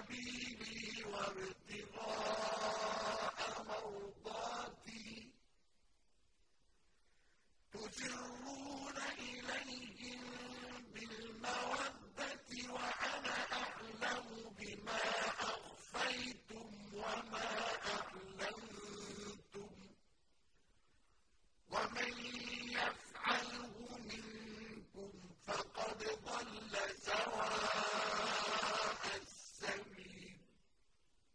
سبيلي وابتغاء مرضاتي. تسرون